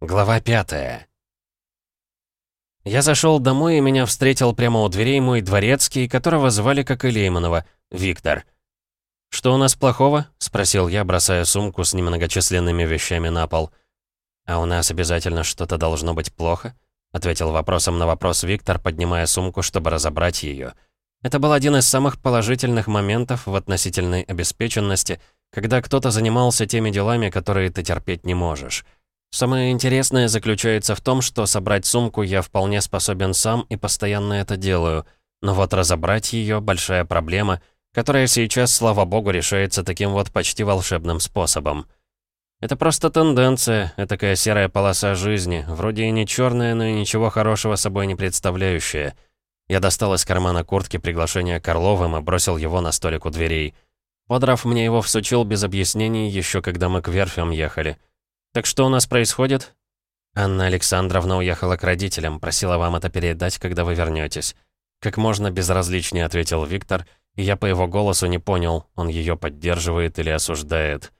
Глава пятая. Я зашел домой, и меня встретил прямо у дверей мой дворецкий, которого звали, как и Лейманова, Виктор. «Что у нас плохого?» — спросил я, бросая сумку с немногочисленными вещами на пол. «А у нас обязательно что-то должно быть плохо?» — ответил вопросом на вопрос Виктор, поднимая сумку, чтобы разобрать ее. Это был один из самых положительных моментов в относительной обеспеченности, когда кто-то занимался теми делами, которые ты терпеть не можешь. Самое интересное заключается в том, что собрать сумку я вполне способен сам и постоянно это делаю. Но вот разобрать ее — большая проблема, которая сейчас, слава богу, решается таким вот почти волшебным способом. Это просто тенденция, такая серая полоса жизни, вроде и не черная, но и ничего хорошего собой не представляющая. Я достал из кармана куртки приглашение Карловым и бросил его на столик у дверей. Подрав мне его всучил без объяснений, еще когда мы к верфям ехали. «Так что у нас происходит?» «Анна Александровна уехала к родителям, просила вам это передать, когда вы вернетесь. Как можно безразличнее ответил Виктор, и я по его голосу не понял, он ее поддерживает или осуждает.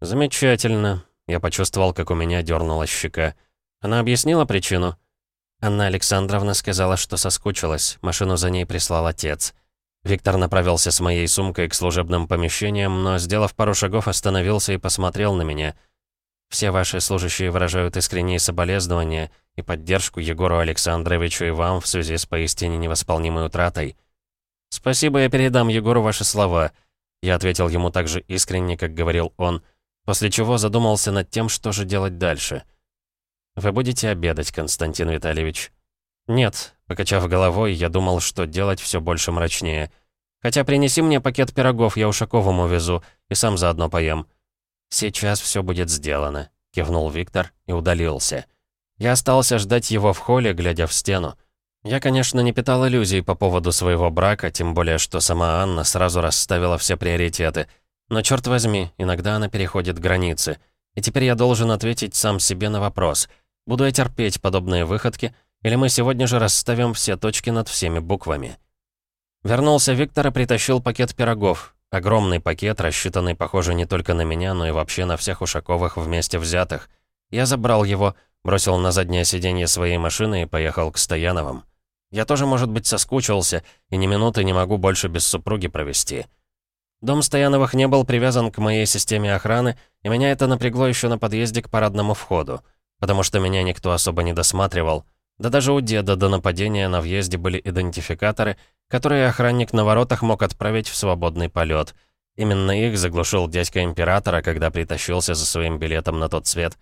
«Замечательно». Я почувствовал, как у меня дернулась щека. Она объяснила причину? Анна Александровна сказала, что соскучилась. Машину за ней прислал отец. Виктор направился с моей сумкой к служебным помещениям, но, сделав пару шагов, остановился и посмотрел на меня — все ваши служащие выражают искренние соболезнования и поддержку Егору Александровичу и вам в связи с поистине невосполнимой утратой. Спасибо, я передам Егору ваши слова. Я ответил ему так же искренне, как говорил он, после чего задумался над тем, что же делать дальше. «Вы будете обедать, Константин Витальевич?» «Нет», — покачав головой, я думал, что делать все больше мрачнее. «Хотя принеси мне пакет пирогов, я Ушаковому везу, и сам заодно поем». «Сейчас все будет сделано», — кивнул Виктор и удалился. Я остался ждать его в холле, глядя в стену. Я, конечно, не питал иллюзий по поводу своего брака, тем более, что сама Анна сразу расставила все приоритеты. Но, черт возьми, иногда она переходит границы. И теперь я должен ответить сам себе на вопрос. Буду я терпеть подобные выходки, или мы сегодня же расставим все точки над всеми буквами? Вернулся Виктор и притащил пакет пирогов. Огромный пакет, рассчитанный, похоже, не только на меня, но и вообще на всех Ушаковых вместе взятых. Я забрал его, бросил на заднее сиденье своей машины и поехал к Стояновым. Я тоже, может быть, соскучился, и ни минуты не могу больше без супруги провести. Дом Стояновых не был привязан к моей системе охраны, и меня это напрягло еще на подъезде к парадному входу, потому что меня никто особо не досматривал. Да даже у деда до нападения на въезде были идентификаторы, которые охранник на воротах мог отправить в свободный полет. Именно их заглушил дядька Императора, когда притащился за своим билетом на тот свет.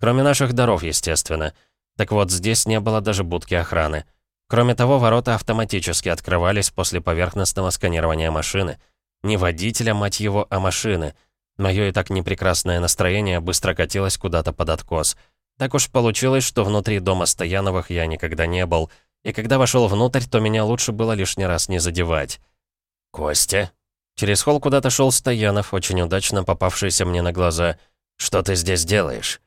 Кроме наших даров, естественно. Так вот, здесь не было даже будки охраны. Кроме того, ворота автоматически открывались после поверхностного сканирования машины. Не водителя, мать его, а машины. Моё и так непрекрасное настроение быстро катилось куда-то под откос — так уж получилось, что внутри дома Стояновых я никогда не был, и когда вошел внутрь, то меня лучше было лишний раз не задевать. «Костя?» Через холл куда-то шел Стоянов, очень удачно попавшийся мне на глаза. «Что ты здесь делаешь?»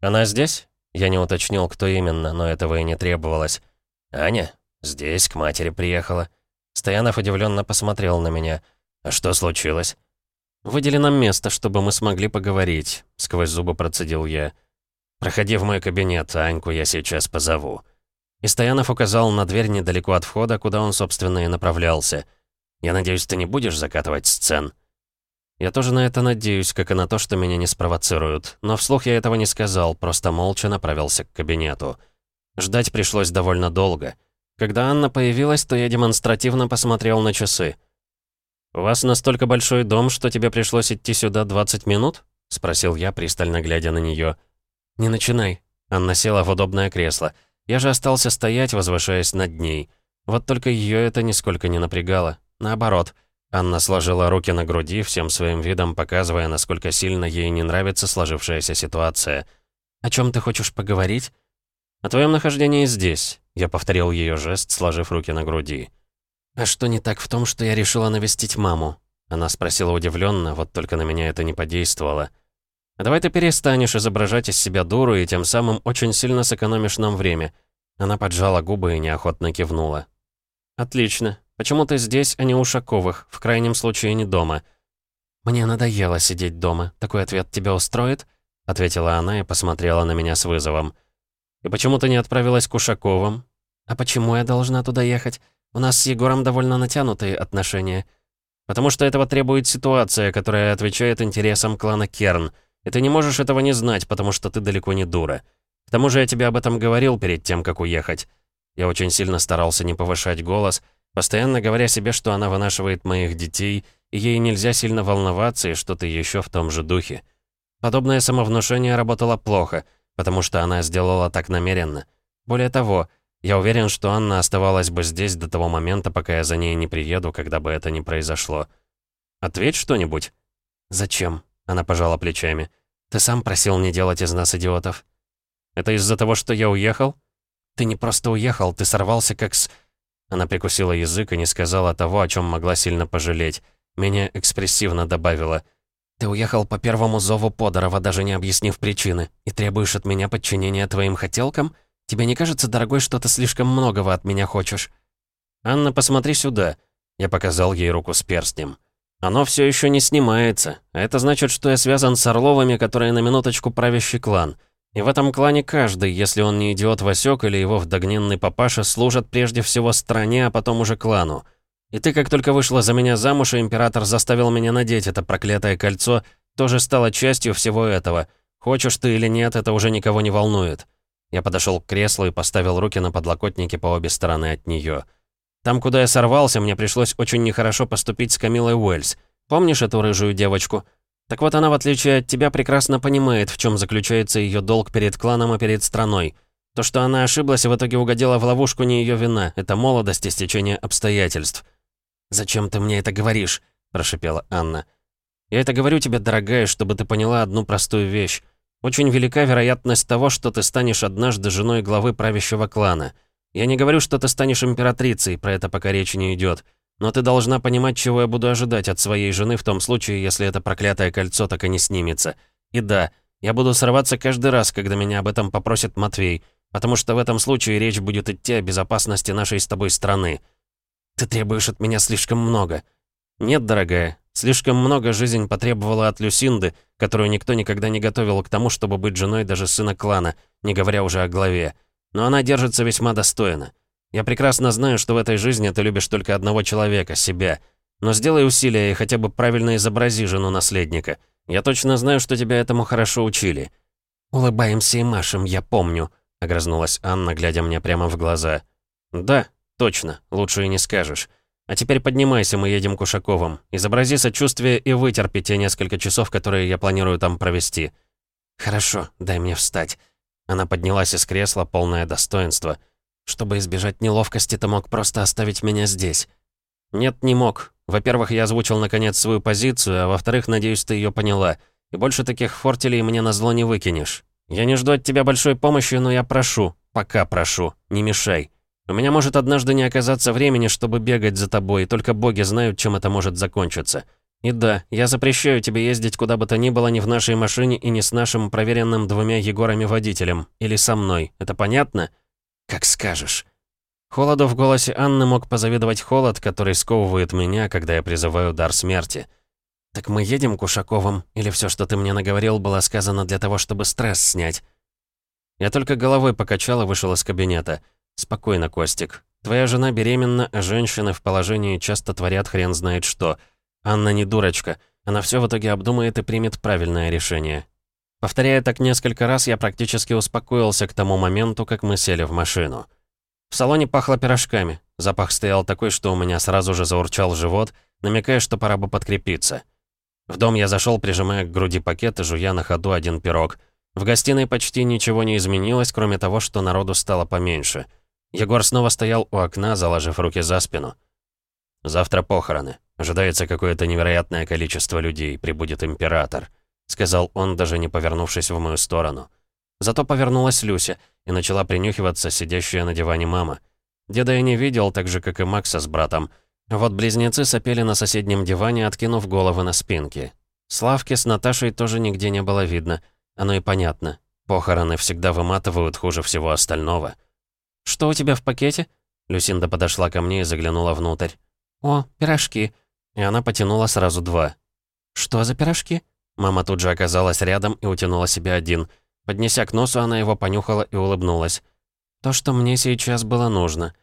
«Она здесь?» Я не уточнил, кто именно, но этого и не требовалось. «Аня? Здесь, к матери приехала». Стоянов удивленно посмотрел на меня. «А что случилось?» «Выдели нам место, чтобы мы смогли поговорить», — сквозь зубы процедил я. «Проходи в мой кабинет, Аньку я сейчас позову». И Стоянов указал на дверь недалеко от входа, куда он, собственно, и направлялся. «Я надеюсь, ты не будешь закатывать сцен?» Я тоже на это надеюсь, как и на то, что меня не спровоцируют. Но вслух я этого не сказал, просто молча направился к кабинету. Ждать пришлось довольно долго. Когда Анна появилась, то я демонстративно посмотрел на часы. «У вас настолько большой дом, что тебе пришлось идти сюда 20 минут?» — спросил я, пристально глядя на нее. «Не начинай». Анна села в удобное кресло. Я же остался стоять, возвышаясь над ней. Вот только ее это нисколько не напрягало. Наоборот. Анна сложила руки на груди, всем своим видом показывая, насколько сильно ей не нравится сложившаяся ситуация. «О чем ты хочешь поговорить?» «О твоем нахождении здесь», — я повторил ее жест, сложив руки на груди. «А что не так в том, что я решила навестить маму?» Она спросила удивленно, вот только на меня это не подействовало. «Давай ты перестанешь изображать из себя дуру и тем самым очень сильно сэкономишь нам время». Она поджала губы и неохотно кивнула. «Отлично. Почему ты здесь, а не у Шаковых? В крайнем случае, не дома?» «Мне надоело сидеть дома. Такой ответ тебя устроит?» — ответила она и посмотрела на меня с вызовом. «И почему ты не отправилась к Ушаковым?» «А почему я должна туда ехать? У нас с Егором довольно натянутые отношения». «Потому что этого требует ситуация, которая отвечает интересам клана Керн. И ты не можешь этого не знать, потому что ты далеко не дура. К тому же я тебе об этом говорил перед тем, как уехать». Я очень сильно старался не повышать голос, постоянно говоря себе, что она вынашивает моих детей, и ей нельзя сильно волноваться и что-то еще в том же духе. Подобное самовнушение работало плохо, потому что она сделала так намеренно. Более того, я уверен, что Анна оставалась бы здесь до того момента, пока я за ней не приеду, когда бы это не произошло. «Ответь что-нибудь». «Зачем?» — она пожала плечами. «Ты сам просил не делать из нас идиотов». «Это из-за того, что я уехал?» «Ты не просто уехал, ты сорвался как с...» Она прикусила язык и не сказала того, о чем могла сильно пожалеть. Меня экспрессивно добавила. «Ты уехал по первому зову Подорова, даже не объяснив причины, и требуешь от меня подчинения твоим хотелкам? Тебе не кажется, дорогой, что ты слишком многого от меня хочешь?» «Анна, посмотри сюда». Я показал ей руку с перстнем. «Оно все еще не снимается, это значит, что я связан с Орловыми, которые на минуточку правящий клан». И в этом клане каждый, если он не идиот Васек или его вдогненный папаша, служат прежде всего стране, а потом уже клану. И ты, как только вышла за меня замуж, и император заставил меня надеть это проклятое кольцо, тоже стала частью всего этого. Хочешь ты или нет, это уже никого не волнует. Я подошел к креслу и поставил руки на подлокотники по обе стороны от нее. Там, куда я сорвался, мне пришлось очень нехорошо поступить с Камилой Уэльс. Помнишь эту рыжую девочку? Так вот она, в отличие от тебя, прекрасно понимает, в чем заключается ее долг перед кланом и перед страной. То, что она ошиблась и в итоге угодила в ловушку, не ее вина. Это молодость и стечение обстоятельств. «Зачем ты мне это говоришь?» – прошипела Анна. «Я это говорю тебе, дорогая, чтобы ты поняла одну простую вещь. Очень велика вероятность того, что ты станешь однажды женой главы правящего клана. Я не говорю, что ты станешь императрицей, про это пока речи не идет. Но ты должна понимать, чего я буду ожидать от своей жены в том случае, если это проклятое кольцо так и не снимется. И да, я буду срываться каждый раз, когда меня об этом попросит Матвей, потому что в этом случае речь будет идти о безопасности нашей с тобой страны. Ты требуешь от меня слишком много. Нет, дорогая, слишком много жизнь потребовала от Люсинды, которую никто никогда не готовил к тому, чтобы быть женой даже сына клана, не говоря уже о главе. Но она держится весьма достойно. Я прекрасно знаю, что в этой жизни ты любишь только одного человека, себя. Но сделай усилия и хотя бы правильно изобрази жену наследника. Я точно знаю, что тебя этому хорошо учили». «Улыбаемся и машем, я помню», — огрызнулась Анна, глядя мне прямо в глаза. «Да, точно, лучше и не скажешь. А теперь поднимайся, мы едем к Ушаковым. Изобрази сочувствие и вытерпи те несколько часов, которые я планирую там провести». «Хорошо, дай мне встать». Она поднялась из кресла, полное достоинство — чтобы избежать неловкости, ты мог просто оставить меня здесь. Нет, не мог. Во-первых, я озвучил наконец свою позицию, а во-вторых, надеюсь, ты ее поняла. И больше таких фортелей мне на зло не выкинешь. Я не жду от тебя большой помощи, но я прошу, пока прошу, не мешай. У меня может однажды не оказаться времени, чтобы бегать за тобой, и только боги знают, чем это может закончиться. И да, я запрещаю тебе ездить куда бы то ни было не в нашей машине и не с нашим проверенным двумя Егорами водителем. Или со мной. Это понятно?» «Как скажешь». Холоду в голосе Анны мог позавидовать холод, который сковывает меня, когда я призываю дар смерти. «Так мы едем к Ушаковым? Или все, что ты мне наговорил, было сказано для того, чтобы стресс снять?» Я только головой покачал и вышел из кабинета. «Спокойно, Костик. Твоя жена беременна, а женщины в положении часто творят хрен знает что. Анна не дурочка. Она все в итоге обдумает и примет правильное решение. Повторяя так несколько раз, я практически успокоился к тому моменту, как мы сели в машину. В салоне пахло пирожками. Запах стоял такой, что у меня сразу же заурчал живот, намекая, что пора бы подкрепиться. В дом я зашел, прижимая к груди пакет и жуя на ходу один пирог. В гостиной почти ничего не изменилось, кроме того, что народу стало поменьше. Егор снова стоял у окна, заложив руки за спину. «Завтра похороны. Ожидается какое-то невероятное количество людей. Прибудет император» сказал он, даже не повернувшись в мою сторону. Зато повернулась Люся и начала принюхиваться сидящая на диване мама. Деда я не видел, так же, как и Макса с братом. Вот близнецы сопели на соседнем диване, откинув головы на спинки. Славки с Наташей тоже нигде не было видно. Оно и понятно. Похороны всегда выматывают хуже всего остального. «Что у тебя в пакете?» Люсинда подошла ко мне и заглянула внутрь. «О, пирожки». И она потянула сразу два. «Что за пирожки?» Мама тут же оказалась рядом и утянула себе один. Поднеся к носу, она его понюхала и улыбнулась. «То, что мне сейчас было нужно».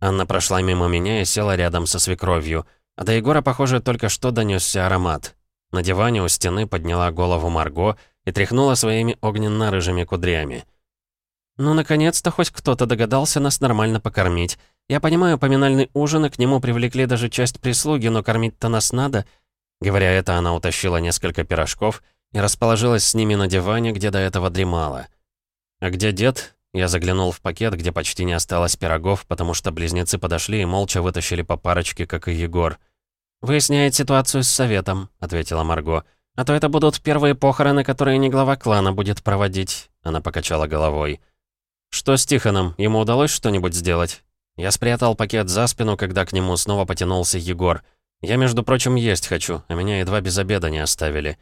Анна прошла мимо меня и села рядом со свекровью. А до Егора, похоже, только что донесся аромат. На диване у стены подняла голову Марго и тряхнула своими огненно-рыжими кудрями. «Ну, наконец-то хоть кто-то догадался нас нормально покормить. Я понимаю, поминальный ужин, и к нему привлекли даже часть прислуги, но кормить-то нас надо». Говоря это, она утащила несколько пирожков и расположилась с ними на диване, где до этого дремала. «А где дед?» Я заглянул в пакет, где почти не осталось пирогов, потому что близнецы подошли и молча вытащили по парочке, как и Егор. «Выясняет ситуацию с советом», — ответила Марго. «А то это будут первые похороны, которые не глава клана будет проводить», — она покачала головой. «Что с Тихоном? Ему удалось что-нибудь сделать?» Я спрятал пакет за спину, когда к нему снова потянулся Егор. «Я, между прочим, есть хочу, а меня едва без обеда не оставили».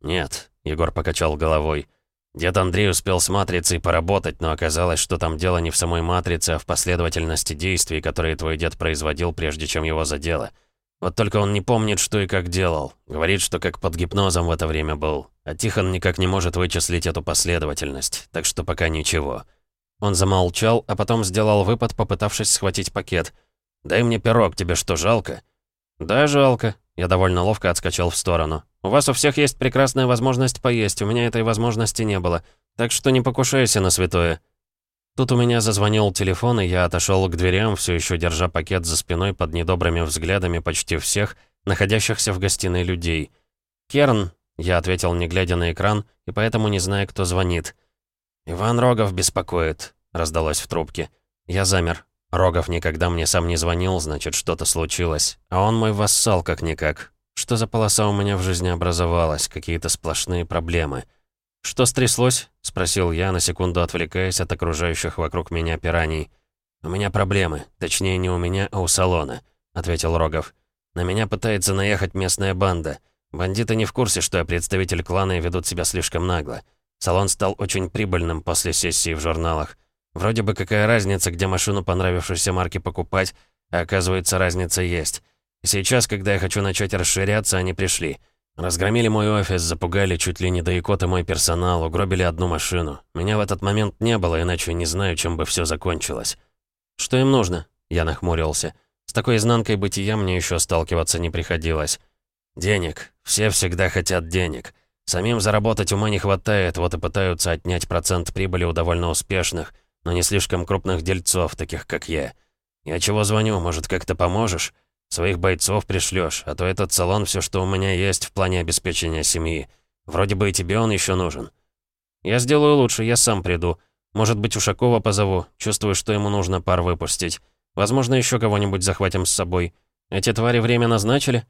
«Нет», — Егор покачал головой. Дед Андрей успел с матрицей поработать, но оказалось, что там дело не в самой матрице, а в последовательности действий, которые твой дед производил, прежде чем его задело. Вот только он не помнит, что и как делал. Говорит, что как под гипнозом в это время был. А Тихон никак не может вычислить эту последовательность, так что пока ничего. Он замолчал, а потом сделал выпад, попытавшись схватить пакет. «Дай мне пирог, тебе что, жалко?» «Да, жалко». Я довольно ловко отскочил в сторону. «У вас у всех есть прекрасная возможность поесть, у меня этой возможности не было. Так что не покушайся на святое». Тут у меня зазвонил телефон, и я отошел к дверям, все еще держа пакет за спиной под недобрыми взглядами почти всех, находящихся в гостиной людей. «Керн», — я ответил, не глядя на экран, и поэтому не зная, кто звонит. «Иван Рогов беспокоит», — раздалось в трубке. Я замер. Рогов никогда мне сам не звонил, значит, что-то случилось. А он мой вассал как-никак. Что за полоса у меня в жизни образовалась? Какие-то сплошные проблемы. «Что стряслось?» — спросил я, на секунду отвлекаясь от окружающих вокруг меня пираний. «У меня проблемы. Точнее, не у меня, а у салона», — ответил Рогов. «На меня пытается наехать местная банда. Бандиты не в курсе, что я представитель клана и ведут себя слишком нагло. Салон стал очень прибыльным после сессии в журналах. Вроде бы какая разница, где машину понравившейся марки покупать, а оказывается, разница есть. И сейчас, когда я хочу начать расширяться, они пришли. Разгромили мой офис, запугали чуть ли не до икоты мой персонал, угробили одну машину. Меня в этот момент не было, иначе не знаю, чем бы все закончилось. «Что им нужно?» Я нахмурился. С такой изнанкой бытия мне еще сталкиваться не приходилось. «Денег. Все всегда хотят денег. Самим заработать ума не хватает, вот и пытаются отнять процент прибыли у довольно успешных, но не слишком крупных дельцов, таких как я. Я чего звоню, может, как-то поможешь? Своих бойцов пришлешь, а то этот салон все, что у меня есть в плане обеспечения семьи. Вроде бы и тебе он еще нужен. Я сделаю лучше, я сам приду. Может быть, Ушакова позову. Чувствую, что ему нужно пар выпустить. Возможно, еще кого-нибудь захватим с собой. Эти твари время назначили?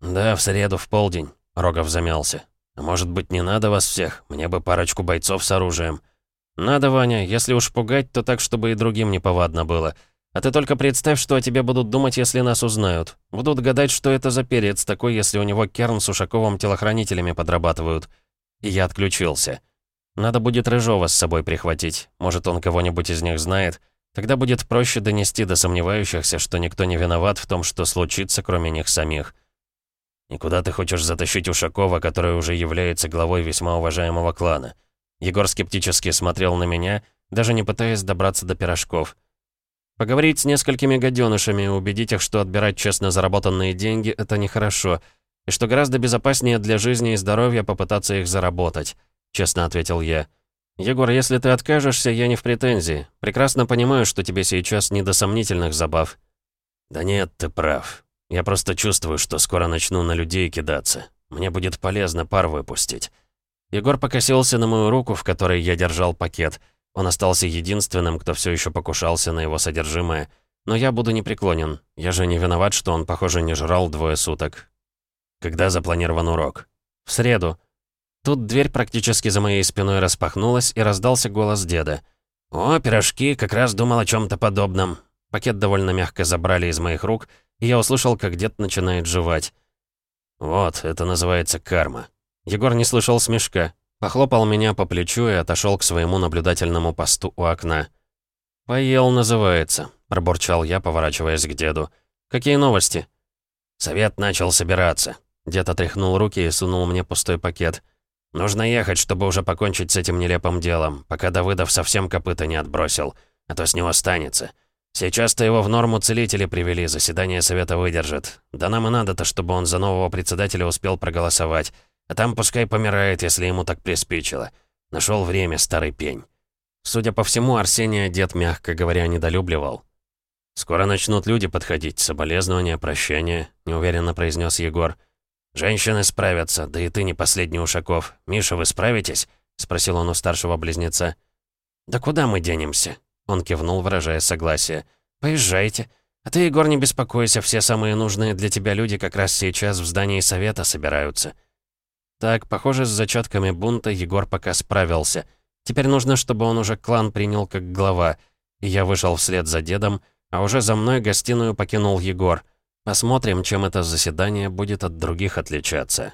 Да, в среду в полдень. Рогов замялся. Может быть, не надо вас всех? Мне бы парочку бойцов с оружием. «Надо, Ваня, если уж пугать, то так, чтобы и другим неповадно было. А ты только представь, что о тебе будут думать, если нас узнают. Будут гадать, что это за перец такой, если у него Керн с Ушаковым телохранителями подрабатывают». И я отключился. Надо будет Рыжова с собой прихватить. Может, он кого-нибудь из них знает. Тогда будет проще донести до сомневающихся, что никто не виноват в том, что случится, кроме них самих. «Никуда ты хочешь затащить Ушакова, который уже является главой весьма уважаемого клана?» Егор скептически смотрел на меня, даже не пытаясь добраться до пирожков. Поговорить с несколькими гаденышами и убедить их, что отбирать честно заработанные деньги — это нехорошо, и что гораздо безопаснее для жизни и здоровья попытаться их заработать, честно ответил я. «Егор, если ты откажешься, я не в претензии. Прекрасно понимаю, что тебе сейчас не до сомнительных забав». «Да нет, ты прав. Я просто чувствую, что скоро начну на людей кидаться. Мне будет полезно пар выпустить. Егор покосился на мою руку, в которой я держал пакет. Он остался единственным, кто все еще покушался на его содержимое. Но я буду непреклонен. Я же не виноват, что он, похоже, не жрал двое суток. Когда запланирован урок? В среду. Тут дверь практически за моей спиной распахнулась, и раздался голос деда. «О, пирожки, как раз думал о чем то подобном». Пакет довольно мягко забрали из моих рук, я услышал, как дед начинает жевать. «Вот, это называется карма. Егор не слышал смешка, похлопал меня по плечу и отошел к своему наблюдательному посту у окна. «Поел, называется», — пробурчал я, поворачиваясь к деду. «Какие новости?» Совет начал собираться. Дед отряхнул руки и сунул мне пустой пакет. «Нужно ехать, чтобы уже покончить с этим нелепым делом, пока Давыдов совсем копыта не отбросил, а то с него останется. Сейчас-то его в норму целители привели, заседание совета выдержит. Да нам и надо-то, чтобы он за нового председателя успел проголосовать. А там пускай помирает, если ему так приспичило. Нашел время, старый пень». Судя по всему, Арсения дед, мягко говоря, недолюбливал. «Скоро начнут люди подходить, соболезнования, прощания», — неуверенно произнес Егор. «Женщины справятся, да и ты не последний Ушаков. Миша, вы справитесь?» — спросил он у старшего близнеца. «Да куда мы денемся?» — он кивнул, выражая согласие. «Поезжайте. А ты, Егор, не беспокойся, все самые нужные для тебя люди как раз сейчас в здании совета собираются». Так, похоже, с зачатками бунта Егор пока справился. Теперь нужно, чтобы он уже клан принял как глава. И я вышел вслед за дедом, а уже за мной гостиную покинул Егор — Посмотрим, чем это заседание будет от других отличаться.